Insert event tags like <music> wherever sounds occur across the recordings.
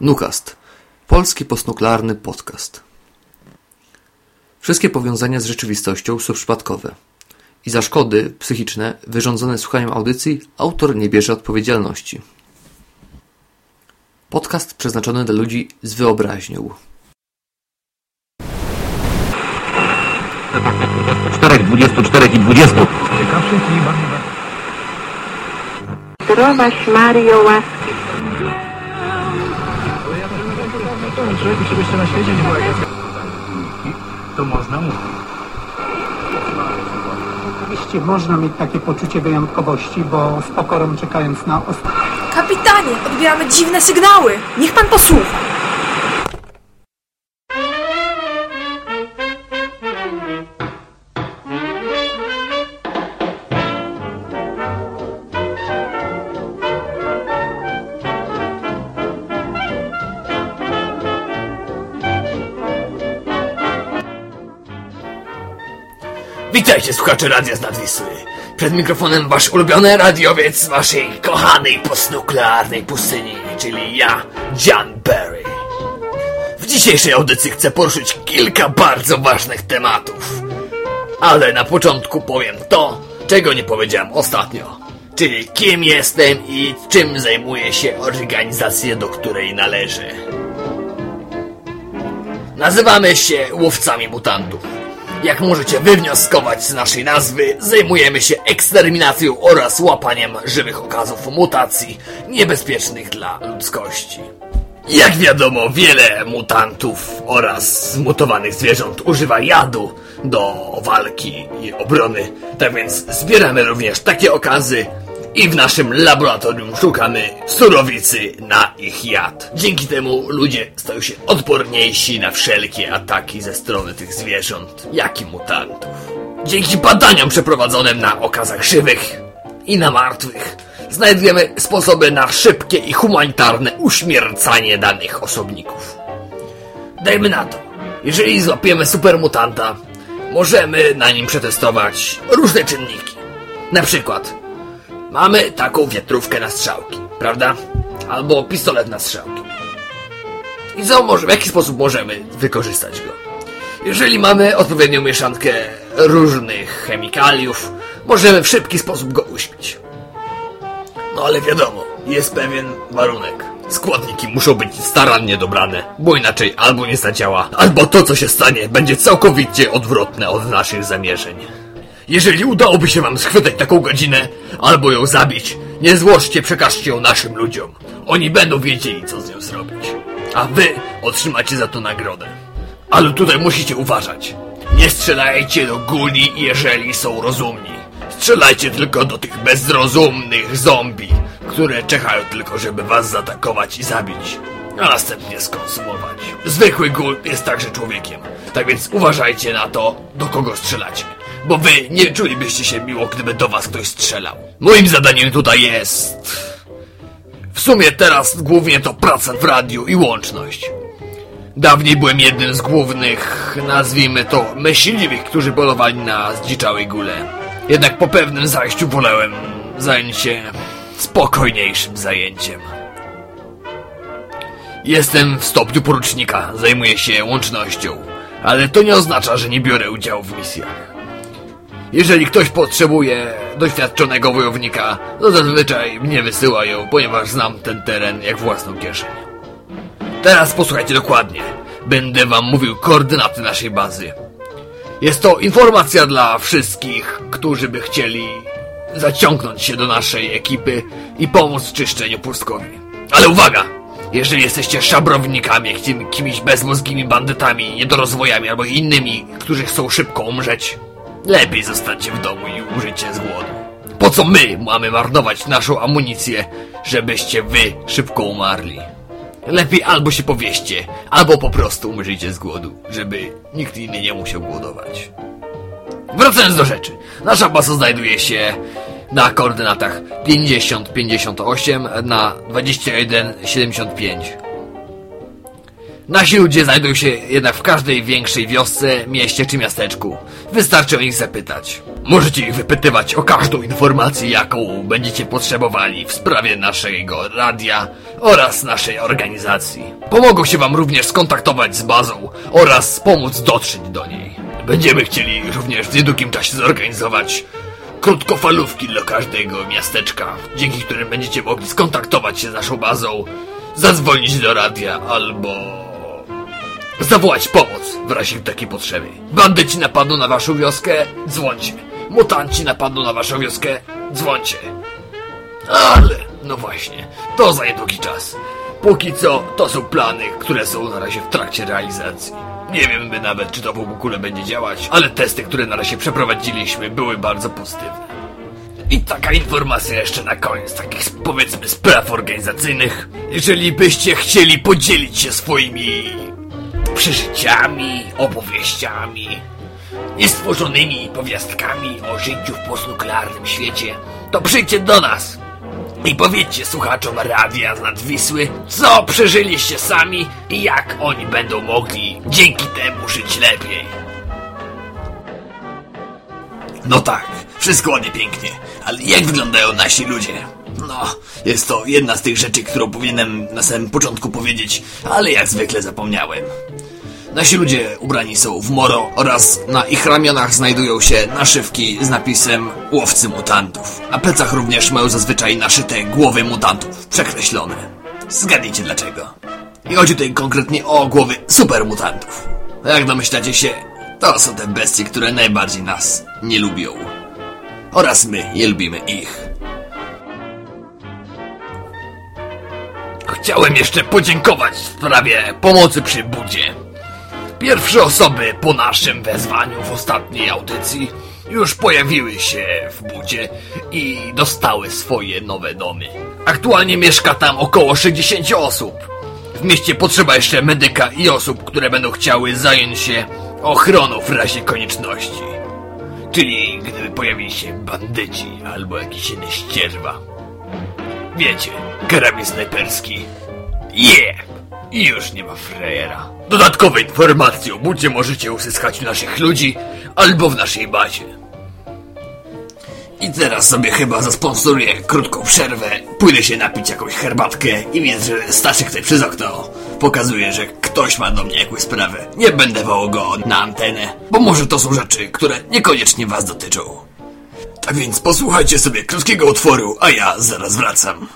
Nukast. Polski postnuklearny podcast. Wszystkie powiązania z rzeczywistością są przypadkowe. I za szkody psychiczne wyrządzone słuchaniem audycji autor nie bierze odpowiedzialności. Podcast przeznaczony dla ludzi z wyobraźnią. Czterech, dwudziestu, czterech i dwudziestu. Zdrowaś Mario łaski Człowieku, czegoś jeszcze na świecie nie było To można mówić. Oczywiście można mieć takie poczucie wyjątkowości, bo z pokorą czekając na ostatnie. Kapitanie, odbieramy dziwne sygnały. Niech pan posłucha. Witajcie słuchacze Radia z Nadwisły. Przed mikrofonem wasz ulubiony radiowiec waszej kochanej postnuklearnej pustyni, czyli ja, John Barry. W dzisiejszej audycji chcę poruszyć kilka bardzo ważnych tematów. Ale na początku powiem to, czego nie powiedziałem ostatnio. Czyli kim jestem i czym zajmuje się organizacja, do której należę. Nazywamy się łowcami mutantów. Jak możecie wywnioskować z naszej nazwy, zajmujemy się eksterminacją oraz łapaniem żywych okazów mutacji niebezpiecznych dla ludzkości. Jak wiadomo, wiele mutantów oraz zmutowanych zwierząt używa jadu do walki i obrony, tak więc zbieramy również takie okazy i w naszym laboratorium szukamy surowicy na ich jad. Dzięki temu ludzie stają się odporniejsi na wszelkie ataki ze strony tych zwierząt, jak i mutantów. Dzięki badaniom przeprowadzonym na okazach żywych i na martwych, znajdujemy sposoby na szybkie i humanitarne uśmiercanie danych osobników. Dajmy na to, jeżeli złapiemy supermutanta, możemy na nim przetestować różne czynniki. Na przykład Mamy taką wiatrówkę na strzałki, prawda? Albo pistolet na strzałki. I co może, w jaki sposób możemy wykorzystać go? Jeżeli mamy odpowiednią mieszankę różnych chemikaliów, możemy w szybki sposób go uśpić. No ale wiadomo, jest pewien warunek. Składniki muszą być starannie dobrane, bo inaczej albo nie zadziała, albo to co się stanie będzie całkowicie odwrotne od naszych zamierzeń. Jeżeli udałoby się wam schwytać taką godzinę, albo ją zabić, nie złożcie, przekażcie ją naszym ludziom. Oni będą wiedzieli, co z nią zrobić. A wy otrzymacie za to nagrodę. Ale tutaj musicie uważać. Nie strzelajcie do guli, jeżeli są rozumni. Strzelajcie tylko do tych bezrozumnych zombie, które czekają tylko, żeby was zaatakować i zabić, a następnie skonsumować. Zwykły gul jest także człowiekiem, tak więc uważajcie na to, do kogo strzelacie bo wy nie czulibyście się miło, gdyby do was ktoś strzelał. Moim zadaniem tutaj jest... W sumie teraz głównie to praca w radiu i łączność. Dawniej byłem jednym z głównych, nazwijmy to, myśliwych, którzy polowali na zdziczałej gule. Jednak po pewnym zajściu wolałem zająć się spokojniejszym zajęciem. Jestem w stopniu porucznika, zajmuję się łącznością, ale to nie oznacza, że nie biorę udziału w misjach. Jeżeli ktoś potrzebuje doświadczonego wojownika, to zazwyczaj mnie wysyłają, ponieważ znam ten teren jak własną kieszeń. Teraz posłuchajcie dokładnie. Będę wam mówił koordynaty naszej bazy. Jest to informacja dla wszystkich, którzy by chcieli zaciągnąć się do naszej ekipy i pomóc w czyszczeniu pustkowi. Ale uwaga! Jeżeli jesteście szabrownikami, jakimiś bezmozgimi bandytami, niedorozwojami albo innymi, którzy chcą szybko umrzeć, Lepiej zostańcie w domu i użycie z głodu. Po co my mamy marnować naszą amunicję, żebyście wy szybko umarli? Lepiej albo się powieście, albo po prostu umrzyjcie z głodu, żeby nikt inny nie musiał głodować. Wracając do rzeczy. Nasza baza znajduje się na koordynatach 50-58 na 21-75. Nasi ludzie znajdują się jednak w każdej większej wiosce, mieście czy miasteczku. Wystarczy o nich zapytać. Możecie ich wypytywać o każdą informację, jaką będziecie potrzebowali w sprawie naszego radia oraz naszej organizacji. Pomogą się Wam również skontaktować z bazą oraz pomóc dotrzeć do niej. Będziemy chcieli również w niedługim czasie zorganizować krótkofalówki dla każdego miasteczka, dzięki którym będziecie mogli skontaktować się z naszą bazą, zadzwonić do radia albo zawołać pomoc w razie takiej potrzeby. Bandyci napadną na waszą wioskę, dzwońcie. Mutanci napadną na waszą wioskę, dzwońcie. Ale, no właśnie, to za niedługi czas. Póki co, to są plany, które są na razie w trakcie realizacji. Nie wiem by nawet, czy to w ogóle będzie działać, ale testy, które na razie przeprowadziliśmy, były bardzo pozytywne. I taka informacja jeszcze na koniec, takich powiedzmy spraw organizacyjnych. Jeżeli byście chcieli podzielić się swoimi przeżyciami, opowieściami, niestworzonymi powiastkami o życiu w postnuklearnym świecie, to przyjdźcie do nas i powiedzcie słuchaczom radia z nad Wisły, co przeżyliście sami i jak oni będą mogli dzięki temu żyć lepiej. No tak, wszystko ładnie pięknie, ale jak wyglądają nasi ludzie? No, jest to jedna z tych rzeczy, którą powinienem na samym początku powiedzieć, ale jak zwykle zapomniałem. Nasi ludzie ubrani są w moro oraz na ich ramionach znajdują się naszywki z napisem łowcy mutantów. Na plecach również mają zazwyczaj naszyte głowy mutantów, przekreślone. Zgadnijcie dlaczego. I chodzi tutaj konkretnie o głowy supermutantów. Jak domyślacie się, to są te bestie, które najbardziej nas nie lubią. Oraz my nie lubimy ich. Chciałem jeszcze podziękować w sprawie pomocy przy budzie. Pierwsze osoby po naszym wezwaniu w ostatniej audycji już pojawiły się w budzie i dostały swoje nowe domy. Aktualnie mieszka tam około 60 osób. W mieście potrzeba jeszcze medyka i osób, które będą chciały zająć się ochroną w razie konieczności. Czyli gdyby pojawili się bandyci albo jakieś inne ścierwa. Wiecie, karabin snajperski. Yeah! I już nie ma frejera. Dodatkowe informacje o budzie możecie uzyskać u naszych ludzi albo w naszej bazie. I teraz sobie chyba zasponsoruję krótką przerwę, pójdę się napić jakąś herbatkę i widzę, że Staszek tutaj przez okno pokazuje, że ktoś ma do mnie jakąś sprawę. Nie będę wołał go na antenę, bo może to są rzeczy, które niekoniecznie was dotyczą. Tak więc posłuchajcie sobie krótkiego utworu, a ja zaraz wracam.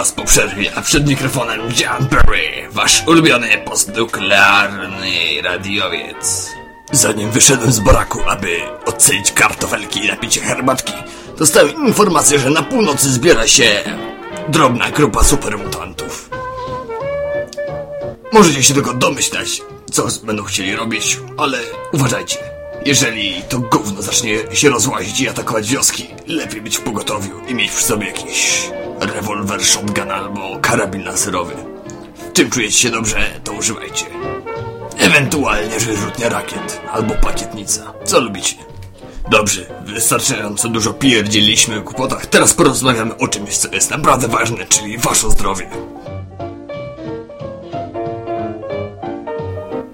Was po przerwie, a przed mikrofonem John Perry, wasz ulubiony postnuklearny radiowiec. Zanim wyszedłem z baraku, aby ocenić kartofelki i napić herbatki, dostałem informację, że na północy zbiera się drobna grupa supermutantów. Możecie się tylko domyślać, co będą chcieli robić, ale uważajcie. Jeżeli to gówno zacznie się rozłazić i atakować wioski, lepiej być w pogotowiu i mieć przy sobie jakiś rewolwer, shotgun albo karabin laserowy. W czym czujecie się dobrze, to używajcie. Ewentualnie wyrzutnia rakiet albo pakietnica. Co lubicie? Dobrze, wystarczająco dużo pierdzieliśmy o głupotach. Teraz porozmawiamy o czymś, co jest naprawdę ważne, czyli wasze zdrowie.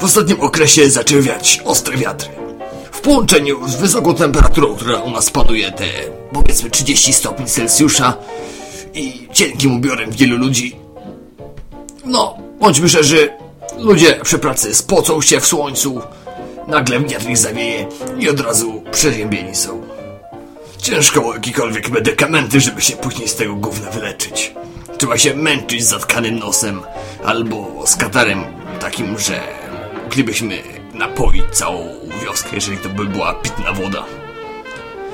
W ostatnim okresie zaczęły wiać ostre wiatry. W połączeniu z wysoką temperaturą, która u nas panuje, te powiedzmy 30 stopni Celsjusza i cienkim ubiorem wielu ludzi, no, bądźmy szczerzy, ludzie przy pracy spocą się w słońcu, nagle wiatr ich zawieje i od razu przeziębieni są. Ciężko o jakiekolwiek medykamenty, żeby się później z tego gówna wyleczyć. Trzeba się męczyć z zatkanym nosem albo z katarem takim, że moglibyśmy napoić całą wioskę, jeżeli to by była pitna woda.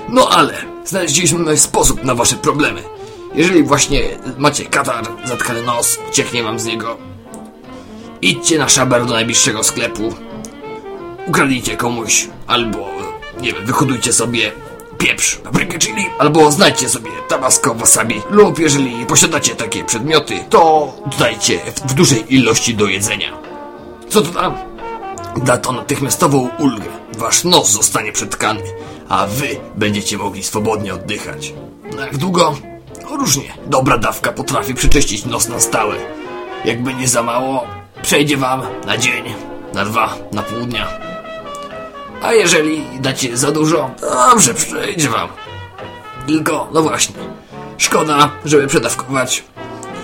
No ale znaleźliśmy sposób na wasze problemy. Jeżeli właśnie macie katar, zatkany nos, cieknie wam z niego, idźcie na szaber do najbliższego sklepu, ukradnijcie komuś, albo, nie wiem, wyhodujcie sobie pieprz, paprykę chili, albo znajdźcie sobie tabasco, wasabi, lub jeżeli posiadacie takie przedmioty, to dodajcie w, dużej ilości do jedzenia. Co to tam? Da to natychmiastową ulgę. Wasz nos zostanie przetkany, a wy będziecie mogli swobodnie oddychać. Na jak długo? Różnie. Dobra dawka potrafi przeczyścić nos na stałe. Jakby nie za mało, przejdzie wam na dzień, na dwa, na pół dnia. A jeżeli dacie za dużo, dobrze, przejdzie wam. Tylko, no właśnie, szkoda, żeby przedawkować.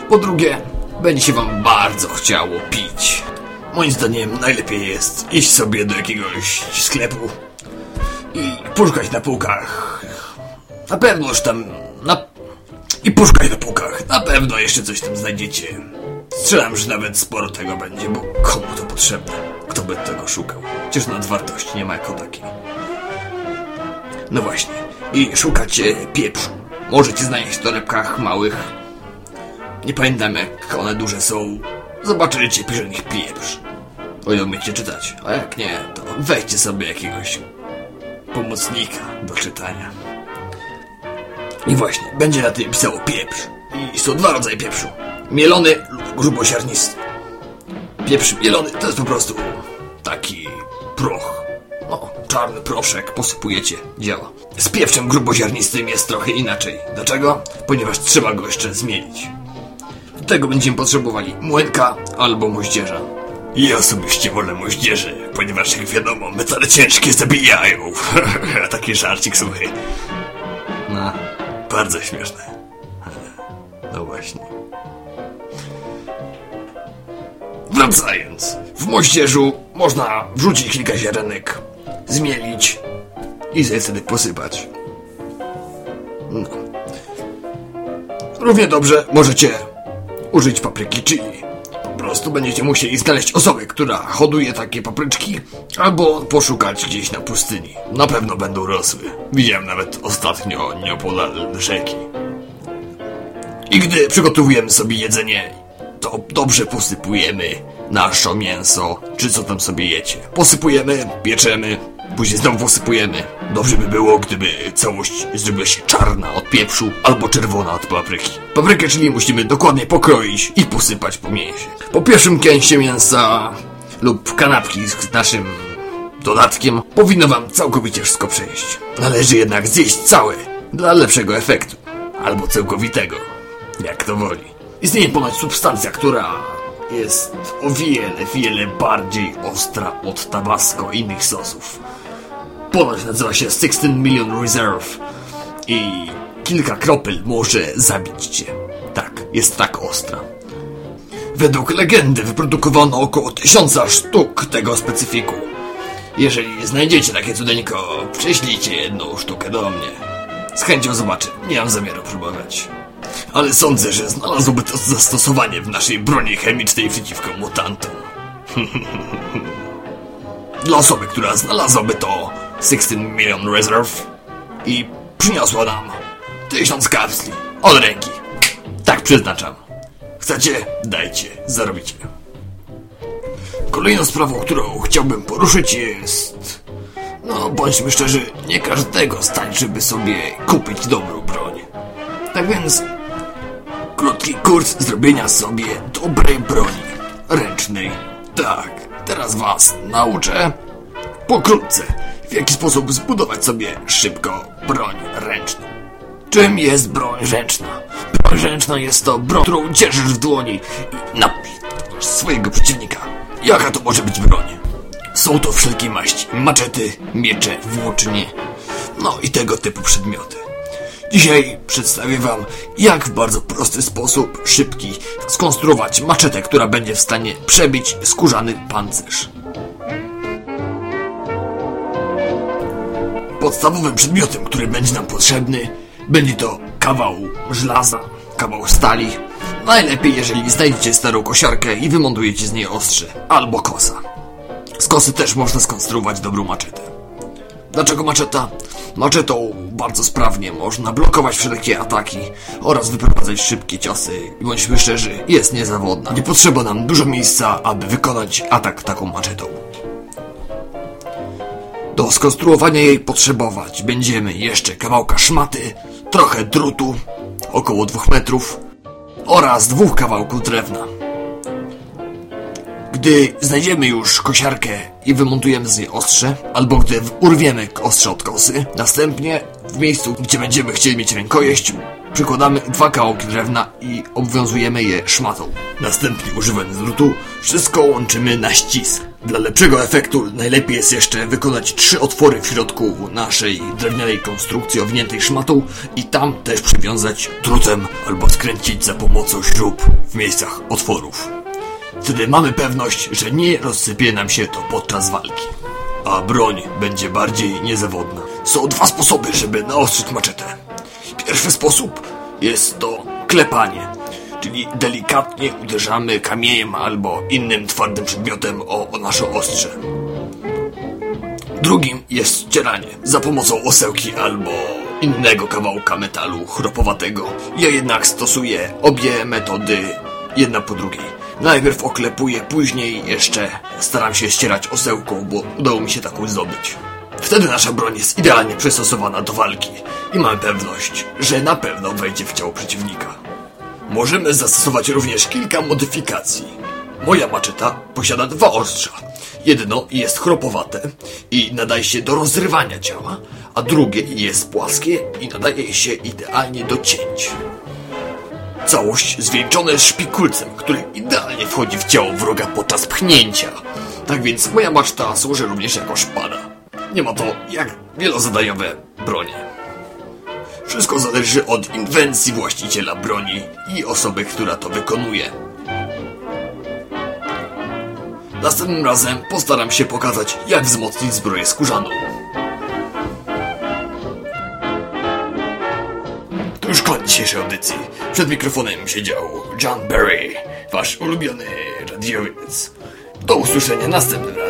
Po drugie, będzie się wam bardzo chciało pić. Moim zdaniem najlepiej jest iść sobie do jakiegoś sklepu i poszukać na półkach. Na pewno już tam... I poszukaj na półkach. Na pewno jeszcze coś tam znajdziecie. Strzelam, że nawet sporo tego będzie, bo komu to potrzebne? Kto by tego szukał? Przecież nadwartości nie ma jako takiej. No właśnie. I szukacie pieprzu. Możecie znaleźć w torebkach małych. Nie pamiętam jak one duże są. Zobaczycie, pisze nich pieprz. O ile umiecie czytać. A jak nie, to weźcie sobie jakiegoś pomocnika do czytania. I właśnie, będzie na tym pisało pieprz. I są dwa rodzaje pieprzu. Mielony lub grubosiarnisty. Pieprz mielony to jest po prostu taki proch. No, czarny proszek, posypujecie, działa. Z pieprzem gruboziarnistym jest trochę inaczej. Dlaczego? Ponieważ trzeba go jeszcze zmielić. Do tego będziemy potrzebowali młynka albo moździerza. Ja osobiście wolę moździerze, ponieważ jak wiadomo, metale ciężkie zabijają. <laughs> Taki żarcik suchy. No, bardzo śmieszne. No właśnie. Wracając, w moździerzu można wrzucić kilka ziarenek, zmielić i sobie wtedy posypać. No. Równie dobrze możecie użyć papryki chili. Prostu będziecie musieli znaleźć osobę, która hoduje takie papryczki, albo poszukać gdzieś na pustyni. Na pewno będą rosły. Widziałem nawet ostatnio nieopodal rzeki. I gdy przygotowujemy sobie jedzenie, to dobrze posypujemy nasze mięso, czy co tam sobie jecie. Posypujemy, pieczemy, później znowu posypujemy. Dobrze by było, gdyby całość zrobiła się czarna od pieprzu albo czerwona od papryki. Paprykę, czyli musimy dokładnie pokroić i posypać po mięsie. Po pierwszym kęsie mięsa lub kanapki z naszym dodatkiem powinno wam całkowicie wszystko przejść. Należy jednak zjeść całe dla lepszego efektu. Albo całkowitego, jak to woli. Istnieje ponoć substancja, która jest o wiele, wiele bardziej ostra od tabasco i innych sosów. Ponoć nazywa się 16 Million Reserve i kilka kropel może zabić cię. Tak, jest tak ostra. Według legendy wyprodukowano około tysiąca sztuk tego specyfiku. Jeżeli znajdziecie takie cudeńko, przyślijcie jedną sztukę do mnie. Z chęcią zobaczę, nie mam zamiaru próbować. ale sądzę, że znalazłoby to zastosowanie w naszej broni chemicznej przeciwko mutantom. <laughs> Dla osoby, która znalazłaby to 16 Million Reserve i przyniosła nam tysiąc kapsli od ręki. Tak przeznaczam. Chcecie? Dajcie, zarobicie. Kolejną sprawą, którą chciałbym poruszyć jest... No, bądźmy szczerzy, nie każdego stać, żeby sobie kupić dobrą broń. Tak więc, krótki kurs zrobienia sobie dobrej broni ręcznej. Tak, teraz was nauczę pokrótce, w jaki sposób zbudować sobie szybko broń ręczną. Czym jest broń ręczna? Broń ręczna jest to broń, którą cieszysz w dłoni i napisz swojego przeciwnika. Jaka to może być broń? Są to wszelkie maści, maczety, miecze, włócznie, no i tego typu przedmioty. Dzisiaj przedstawię wam, jak w bardzo prosty sposób, szybki, skonstruować maczetę, która będzie w stanie przebić skórzany pancerz. Podstawowym przedmiotem, który będzie nam potrzebny, będzie to kawał żelaza, kawał stali. Najlepiej, jeżeli znajdziecie starą kosiarkę i wymontujecie z niej ostrze, albo kosa. Z kosy też można skonstruować dobrą maczetę. Dlaczego maczeta? Maczetą bardzo sprawnie można blokować wszelkie ataki oraz wyprowadzać szybkie ciosy bądźmy szczerzy, jest niezawodna. Nie potrzeba nam dużo miejsca, aby wykonać atak taką maczetą. Do skonstruowania jej potrzebować będziemy jeszcze kawałka szmaty, trochę drutu, około dwóch metrów oraz dwóch kawałków drewna. Gdy znajdziemy już kosiarkę i wymontujemy z niej ostrze, albo gdy urwiemy ostrze od kosy, następnie w miejscu, gdzie będziemy chcieli mieć rękojeść, przykładamy dwa kawałki drewna i obwiązujemy je szmatą. Następnie używając drutu, wszystko łączymy na ścisk. Dla lepszego efektu najlepiej jest jeszcze wykonać trzy otwory w środku naszej drewnianej konstrukcji owiniętej szmatą i tam też przywiązać drutem albo skręcić za pomocą śrub w miejscach otworów. Wtedy mamy pewność, że nie rozsypie nam się to podczas walki. A broń będzie bardziej niezawodna. Są dwa sposoby, żeby naostrzyć maczetę. Pierwszy sposób jest to klepanie, czyli delikatnie uderzamy kamieniem albo innym twardym przedmiotem o, o nasze ostrze. Drugim jest ścieranie za pomocą osełki albo innego kawałka metalu chropowatego. Ja jednak stosuję obie metody jedna po drugiej. Najpierw oklepuję, później jeszcze staram się ścierać osełką, bo udało mi się taką zdobyć. Wtedy nasza broń jest idealnie przystosowana do walki i mamy pewność, że na pewno wejdzie w ciało przeciwnika. Możemy zastosować również kilka modyfikacji. Moja maczeta posiada dwa ostrza. Jedno jest chropowate i nadaje się do rozrywania ciała, a drugie jest płaskie i nadaje się idealnie do cięć. Całość zwieńczona szpikulcem, który idealnie wchodzi w ciało wroga podczas pchnięcia. Tak więc moja maszta służy również jako szpada. Nie ma to jak wielozadaniowe bronie. Wszystko zależy od inwencji właściciela broni i osoby, która to wykonuje. Następnym razem postaram się pokazać, jak wzmocnić zbroję skórzaną. Dzisiejszej audycji. Przed mikrofonem siedział John Barry, wasz ulubiony radiowiec. Do usłyszenia następnym.